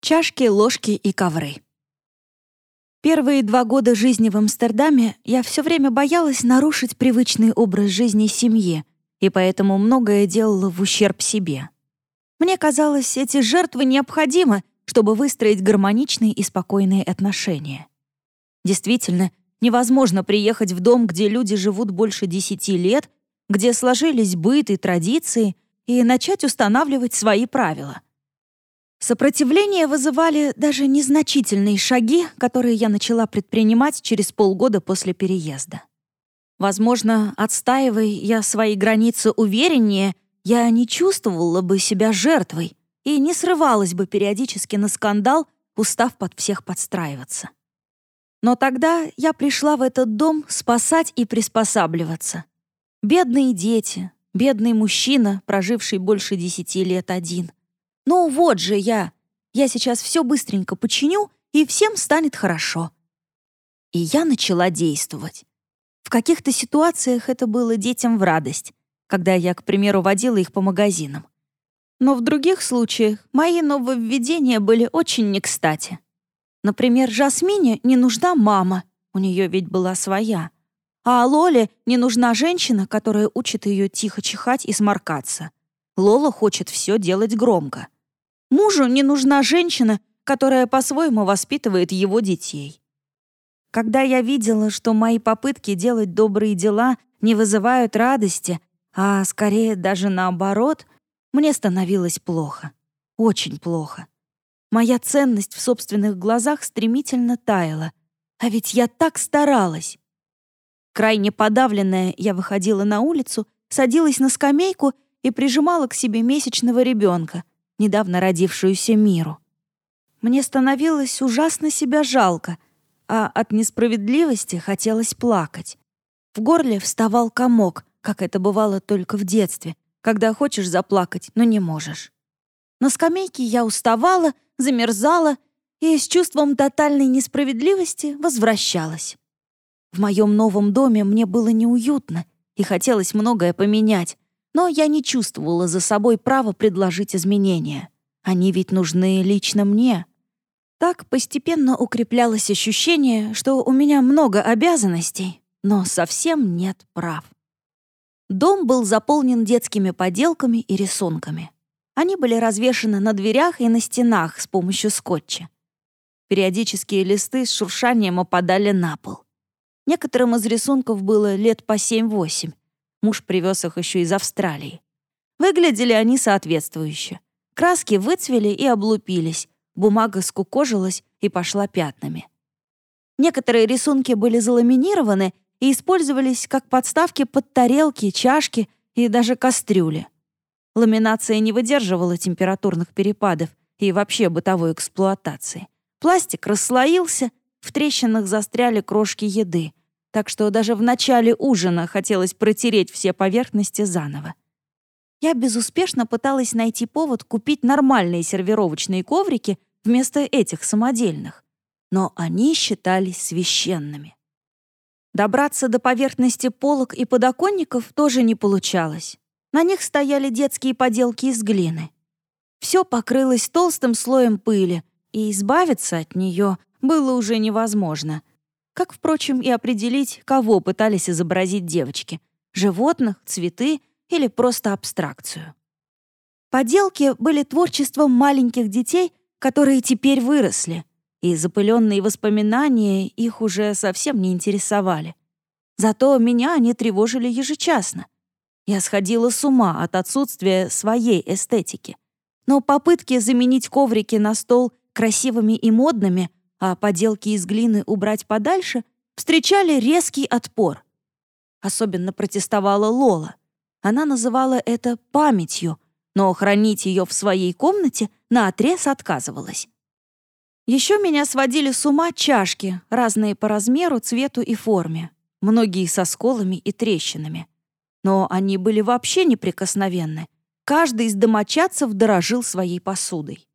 Чашки, ложки и ковры. Первые два года жизни в Амстердаме я все время боялась нарушить привычный образ жизни семьи, и поэтому многое делала в ущерб себе. Мне казалось, эти жертвы необходимы, чтобы выстроить гармоничные и спокойные отношения. Действительно, невозможно приехать в дом, где люди живут больше десяти лет, где сложились быт и традиции, и начать устанавливать свои правила — Сопротивление вызывали даже незначительные шаги, которые я начала предпринимать через полгода после переезда. Возможно, отстаивая я свои границы увереннее, я не чувствовала бы себя жертвой и не срывалась бы периодически на скандал, устав под всех подстраиваться. Но тогда я пришла в этот дом спасать и приспосабливаться. Бедные дети, бедный мужчина, проживший больше десяти лет один. «Ну вот же я! Я сейчас все быстренько починю, и всем станет хорошо». И я начала действовать. В каких-то ситуациях это было детям в радость, когда я, к примеру, водила их по магазинам. Но в других случаях мои нововведения были очень не кстати. Например, Жасмине не нужна мама, у нее ведь была своя. А Лоле не нужна женщина, которая учит ее тихо чихать и сморкаться. Лола хочет все делать громко. Мужу не нужна женщина, которая по-своему воспитывает его детей. Когда я видела, что мои попытки делать добрые дела не вызывают радости, а скорее даже наоборот, мне становилось плохо. Очень плохо. Моя ценность в собственных глазах стремительно таяла. А ведь я так старалась. Крайне подавленная, я выходила на улицу, садилась на скамейку и прижимала к себе месячного ребенка, недавно родившуюся миру. Мне становилось ужасно себя жалко, а от несправедливости хотелось плакать. В горле вставал комок, как это бывало только в детстве, когда хочешь заплакать, но не можешь. На скамейке я уставала, замерзала и с чувством тотальной несправедливости возвращалась. В моем новом доме мне было неуютно и хотелось многое поменять, но я не чувствовала за собой права предложить изменения. Они ведь нужны лично мне. Так постепенно укреплялось ощущение, что у меня много обязанностей, но совсем нет прав. Дом был заполнен детскими поделками и рисунками. Они были развешаны на дверях и на стенах с помощью скотча. Периодические листы с шуршанием опадали на пол. Некоторым из рисунков было лет по 7-8, Муж привез их еще из Австралии. Выглядели они соответствующе. Краски выцвели и облупились, бумага скукожилась и пошла пятнами. Некоторые рисунки были заламинированы и использовались как подставки под тарелки, чашки и даже кастрюли. Ламинация не выдерживала температурных перепадов и вообще бытовой эксплуатации. Пластик расслоился, в трещинах застряли крошки еды так что даже в начале ужина хотелось протереть все поверхности заново. Я безуспешно пыталась найти повод купить нормальные сервировочные коврики вместо этих самодельных, но они считались священными. Добраться до поверхности полок и подоконников тоже не получалось. На них стояли детские поделки из глины. Все покрылось толстым слоем пыли, и избавиться от нее было уже невозможно, как, впрочем, и определить, кого пытались изобразить девочки — животных, цветы или просто абстракцию. Поделки были творчеством маленьких детей, которые теперь выросли, и запыленные воспоминания их уже совсем не интересовали. Зато меня они тревожили ежечасно. Я сходила с ума от отсутствия своей эстетики. Но попытки заменить коврики на стол красивыми и модными а поделки из глины убрать подальше, встречали резкий отпор. Особенно протестовала Лола. Она называла это памятью, но хранить ее в своей комнате наотрез отказывалась. Еще меня сводили с ума чашки, разные по размеру, цвету и форме, многие со сколами и трещинами. Но они были вообще неприкосновенны. Каждый из домочадцев дорожил своей посудой.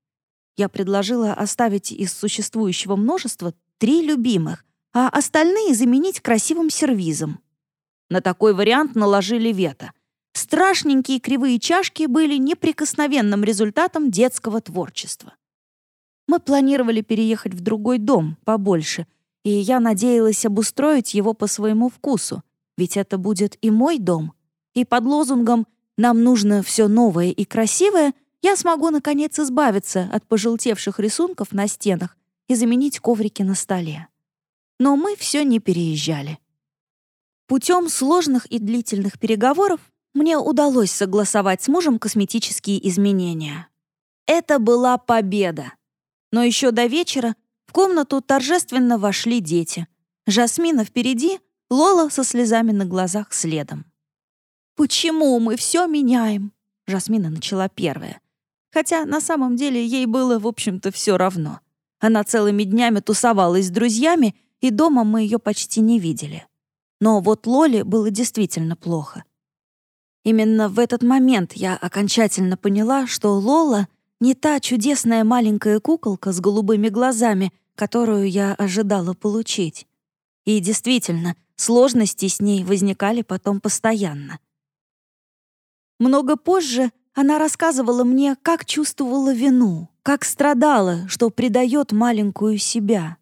Я предложила оставить из существующего множества три любимых, а остальные заменить красивым сервизом. На такой вариант наложили вето. Страшненькие кривые чашки были неприкосновенным результатом детского творчества. Мы планировали переехать в другой дом, побольше, и я надеялась обустроить его по своему вкусу, ведь это будет и мой дом. И под лозунгом «Нам нужно все новое и красивое» я смогу, наконец, избавиться от пожелтевших рисунков на стенах и заменить коврики на столе. Но мы все не переезжали. Путем сложных и длительных переговоров мне удалось согласовать с мужем косметические изменения. Это была победа. Но еще до вечера в комнату торжественно вошли дети. Жасмина впереди, Лола со слезами на глазах следом. «Почему мы все меняем?» Жасмина начала первая. Хотя на самом деле ей было, в общем-то, все равно. Она целыми днями тусовалась с друзьями, и дома мы ее почти не видели. Но вот Лоле было действительно плохо. Именно в этот момент я окончательно поняла, что Лола не та чудесная маленькая куколка с голубыми глазами, которую я ожидала получить. И действительно, сложности с ней возникали потом постоянно. Много позже она рассказывала мне, как чувствовала вину, как страдала, что предает маленькую себя.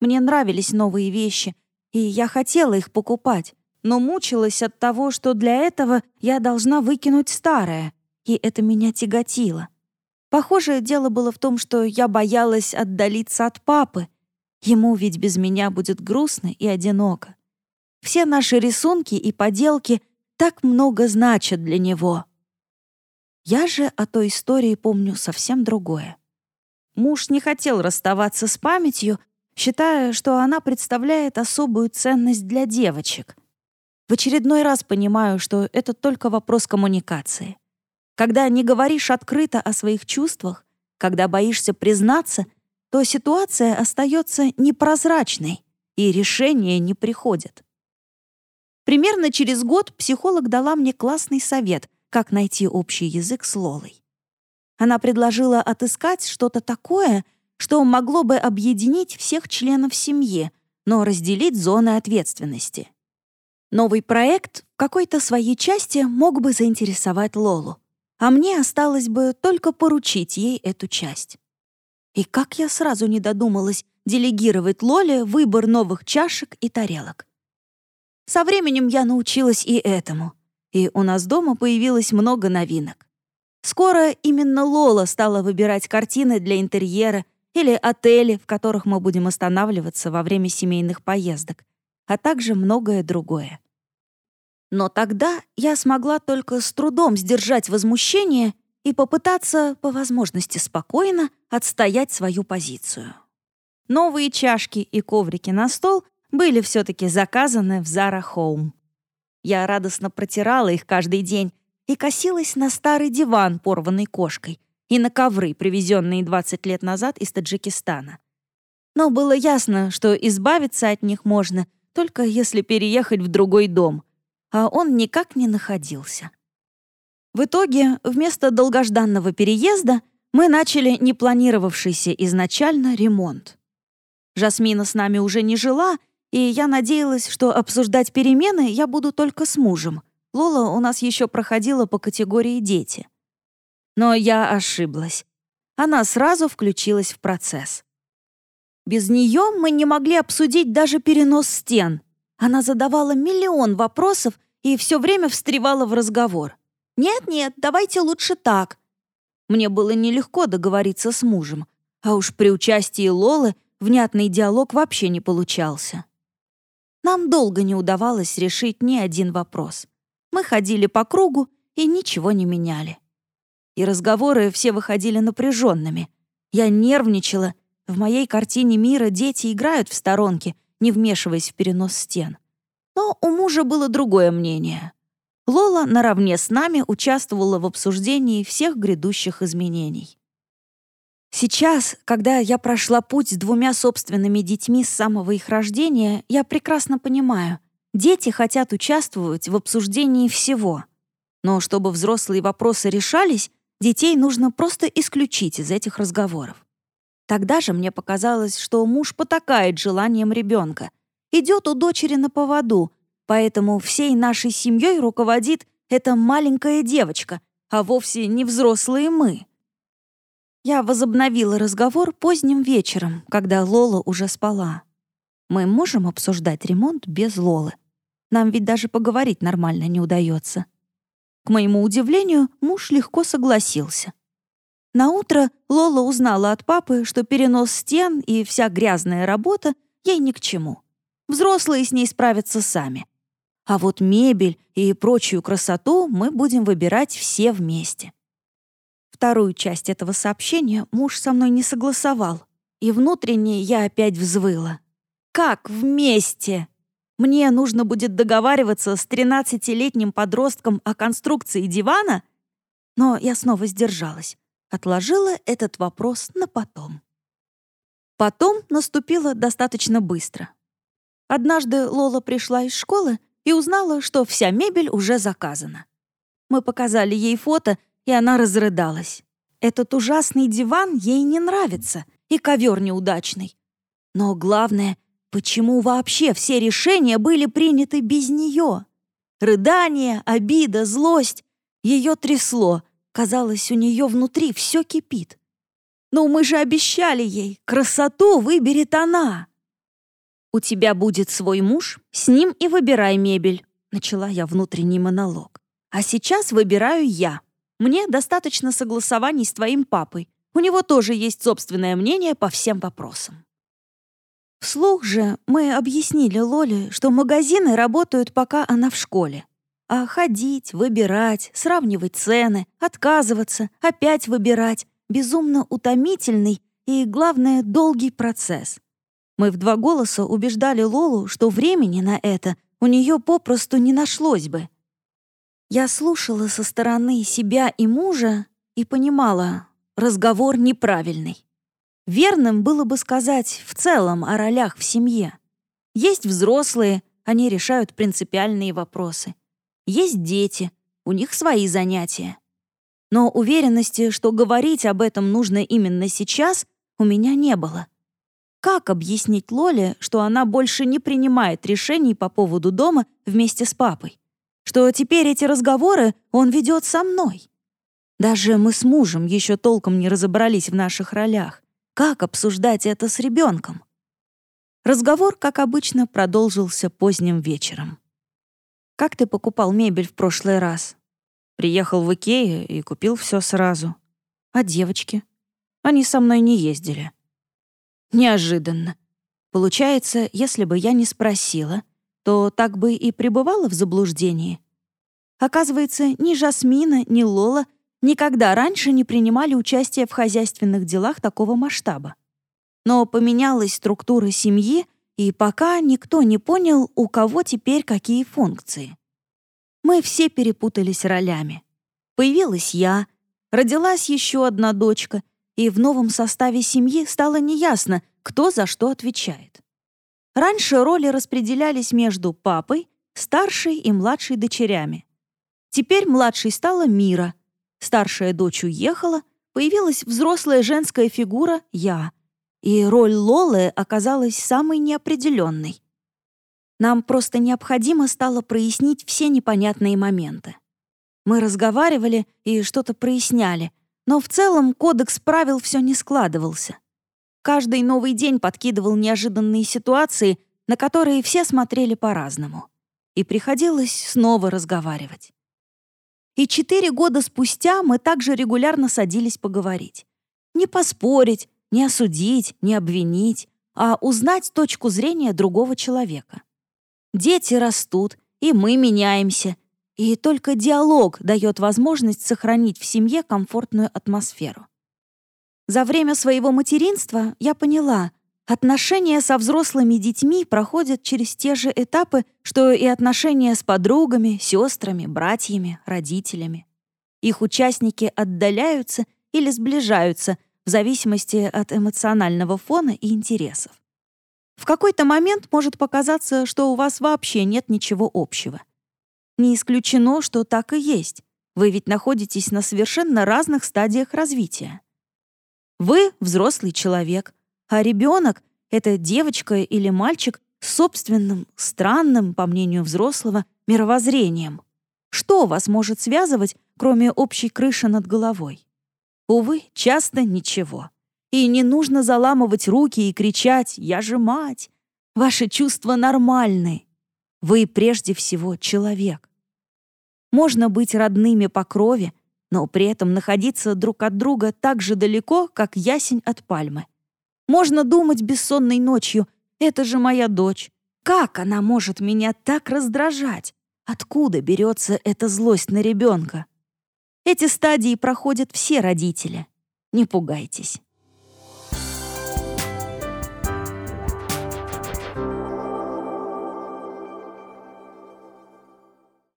Мне нравились новые вещи, и я хотела их покупать, но мучилась от того, что для этого я должна выкинуть старое, и это меня тяготило. Похоже, дело было в том, что я боялась отдалиться от папы. Ему ведь без меня будет грустно и одиноко. Все наши рисунки и поделки так много значат для него. Я же о той истории помню совсем другое. Муж не хотел расставаться с памятью, считая, что она представляет особую ценность для девочек. В очередной раз понимаю, что это только вопрос коммуникации. Когда не говоришь открыто о своих чувствах, когда боишься признаться, то ситуация остается непрозрачной, и решение не приходит. Примерно через год психолог дала мне классный совет, как найти общий язык с Лолой. Она предложила отыскать что-то такое, что могло бы объединить всех членов семьи, но разделить зоны ответственности. Новый проект в какой-то своей части мог бы заинтересовать Лолу, а мне осталось бы только поручить ей эту часть. И как я сразу не додумалась делегировать Лоле выбор новых чашек и тарелок. Со временем я научилась и этому, и у нас дома появилось много новинок. Скоро именно Лола стала выбирать картины для интерьера или отели, в которых мы будем останавливаться во время семейных поездок, а также многое другое. Но тогда я смогла только с трудом сдержать возмущение и попытаться, по возможности спокойно, отстоять свою позицию. Новые чашки и коврики на стол были все-таки заказаны в Zara Home. Я радостно протирала их каждый день и косилась на старый диван, порванный кошкой, и на ковры, привезенные 20 лет назад из Таджикистана. Но было ясно, что избавиться от них можно, только если переехать в другой дом, а он никак не находился. В итоге, вместо долгожданного переезда мы начали непланировавшийся изначально ремонт. Жасмина с нами уже не жила, и я надеялась, что обсуждать перемены я буду только с мужем. Лола у нас еще проходила по категории «дети». Но я ошиблась. Она сразу включилась в процесс. Без нее мы не могли обсудить даже перенос стен. Она задавала миллион вопросов и все время встревала в разговор. «Нет-нет, давайте лучше так». Мне было нелегко договориться с мужем, а уж при участии Лолы внятный диалог вообще не получался. Нам долго не удавалось решить ни один вопрос. Мы ходили по кругу и ничего не меняли. И разговоры все выходили напряженными. Я нервничала в моей картине мира дети играют в сторонке, не вмешиваясь в перенос стен. Но у мужа было другое мнение. Лола наравне с нами участвовала в обсуждении всех грядущих изменений. Сейчас, когда я прошла путь с двумя собственными детьми с самого их рождения, я прекрасно понимаю, дети хотят участвовать в обсуждении всего. Но чтобы взрослые вопросы решались, детей нужно просто исключить из этих разговоров. Тогда же мне показалось, что муж потакает желанием ребенка, идет у дочери на поводу, поэтому всей нашей семьей руководит эта маленькая девочка, а вовсе не взрослые мы. Я возобновила разговор поздним вечером, когда Лола уже спала. Мы можем обсуждать ремонт без Лолы. Нам ведь даже поговорить нормально не удается. К моему удивлению, муж легко согласился. На утро Лола узнала от папы, что перенос стен и вся грязная работа ей ни к чему. Взрослые с ней справятся сами. А вот мебель и прочую красоту мы будем выбирать все вместе. Вторую часть этого сообщения муж со мной не согласовал, и внутренне я опять взвыла. Как вместе? Мне нужно будет договариваться с 13-летним подростком о конструкции дивана? Но я снова сдержалась. Отложила этот вопрос на потом. Потом наступило достаточно быстро. Однажды Лола пришла из школы и узнала, что вся мебель уже заказана. Мы показали ей фото, и она разрыдалась. Этот ужасный диван ей не нравится, и ковер неудачный. Но главное, Почему вообще все решения были приняты без нее? Рыдание, обида, злость. Ее трясло. Казалось, у нее внутри все кипит. Но мы же обещали ей, красоту выберет она. «У тебя будет свой муж, с ним и выбирай мебель», — начала я внутренний монолог. «А сейчас выбираю я. Мне достаточно согласований с твоим папой. У него тоже есть собственное мнение по всем вопросам». Вслух же мы объяснили Лоле, что магазины работают, пока она в школе. А ходить, выбирать, сравнивать цены, отказываться, опять выбирать — безумно утомительный и, главное, долгий процесс. Мы в два голоса убеждали Лолу, что времени на это у нее попросту не нашлось бы. Я слушала со стороны себя и мужа и понимала, разговор неправильный. Верным было бы сказать в целом о ролях в семье. Есть взрослые, они решают принципиальные вопросы. Есть дети, у них свои занятия. Но уверенности, что говорить об этом нужно именно сейчас, у меня не было. Как объяснить Лоле, что она больше не принимает решений по поводу дома вместе с папой? Что теперь эти разговоры он ведет со мной? Даже мы с мужем еще толком не разобрались в наших ролях. Как обсуждать это с ребенком? Разговор, как обычно, продолжился поздним вечером. «Как ты покупал мебель в прошлый раз?» «Приехал в Икею и купил все сразу. А девочки? Они со мной не ездили». Неожиданно. Получается, если бы я не спросила, то так бы и пребывала в заблуждении. Оказывается, ни Жасмина, ни Лола никогда раньше не принимали участие в хозяйственных делах такого масштаба. Но поменялась структура семьи, и пока никто не понял, у кого теперь какие функции. Мы все перепутались ролями. Появилась я, родилась еще одна дочка, и в новом составе семьи стало неясно, кто за что отвечает. Раньше роли распределялись между папой, старшей и младшей дочерями. Теперь младшей стала Мира — Старшая дочь уехала, появилась взрослая женская фигура — я. И роль Лолы оказалась самой неопределенной. Нам просто необходимо стало прояснить все непонятные моменты. Мы разговаривали и что-то проясняли, но в целом кодекс правил все не складывался. Каждый новый день подкидывал неожиданные ситуации, на которые все смотрели по-разному. И приходилось снова разговаривать. И четыре года спустя мы также регулярно садились поговорить. Не поспорить, не осудить, не обвинить, а узнать точку зрения другого человека. Дети растут, и мы меняемся, и только диалог дает возможность сохранить в семье комфортную атмосферу. За время своего материнства я поняла, Отношения со взрослыми детьми проходят через те же этапы, что и отношения с подругами, сестрами, братьями, родителями. Их участники отдаляются или сближаются в зависимости от эмоционального фона и интересов. В какой-то момент может показаться, что у вас вообще нет ничего общего. Не исключено, что так и есть. Вы ведь находитесь на совершенно разных стадиях развития. Вы — взрослый человек, а ребенок — это девочка или мальчик с собственным, странным, по мнению взрослого, мировоззрением. Что вас может связывать, кроме общей крыши над головой? Увы, часто ничего. И не нужно заламывать руки и кричать «Я же мать!». Ваши чувства нормальны. Вы прежде всего человек. Можно быть родными по крови, но при этом находиться друг от друга так же далеко, как ясень от пальмы. Можно думать бессонной ночью «Это же моя дочь. Как она может меня так раздражать? Откуда берется эта злость на ребенка?» Эти стадии проходят все родители. Не пугайтесь.